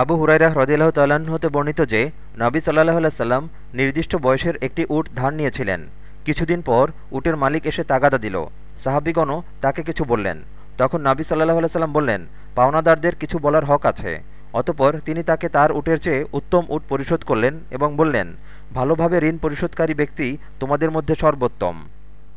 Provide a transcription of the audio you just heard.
আবু হুরাইরা হ্রদিল্লাহ তাল্লাহ্ন হতে বর্ণিত যে, নাবি সাল্লাহ সাল্লাম নির্দিষ্ট বয়সের একটি উট ধার নিয়েছিলেন। কিছুদিন পর উটের মালিক এসে তাগাদা দিল। সাহাবিগণও তাকে কিছু বললেন। তখন নাবি সাল্লাহ সাল্লাম বললেন, পাওনাদারদের কিছু বলার হক আছে। অতপর তিনি তাকে তার উটের চেয়ে উত্তম উট পরিশোধ করলেন এবং বললেন, ভালোভাবে ঋণ পরিশোধকারী ব্যক্তি তোমাদের মধ্যে সর্বোত্তম।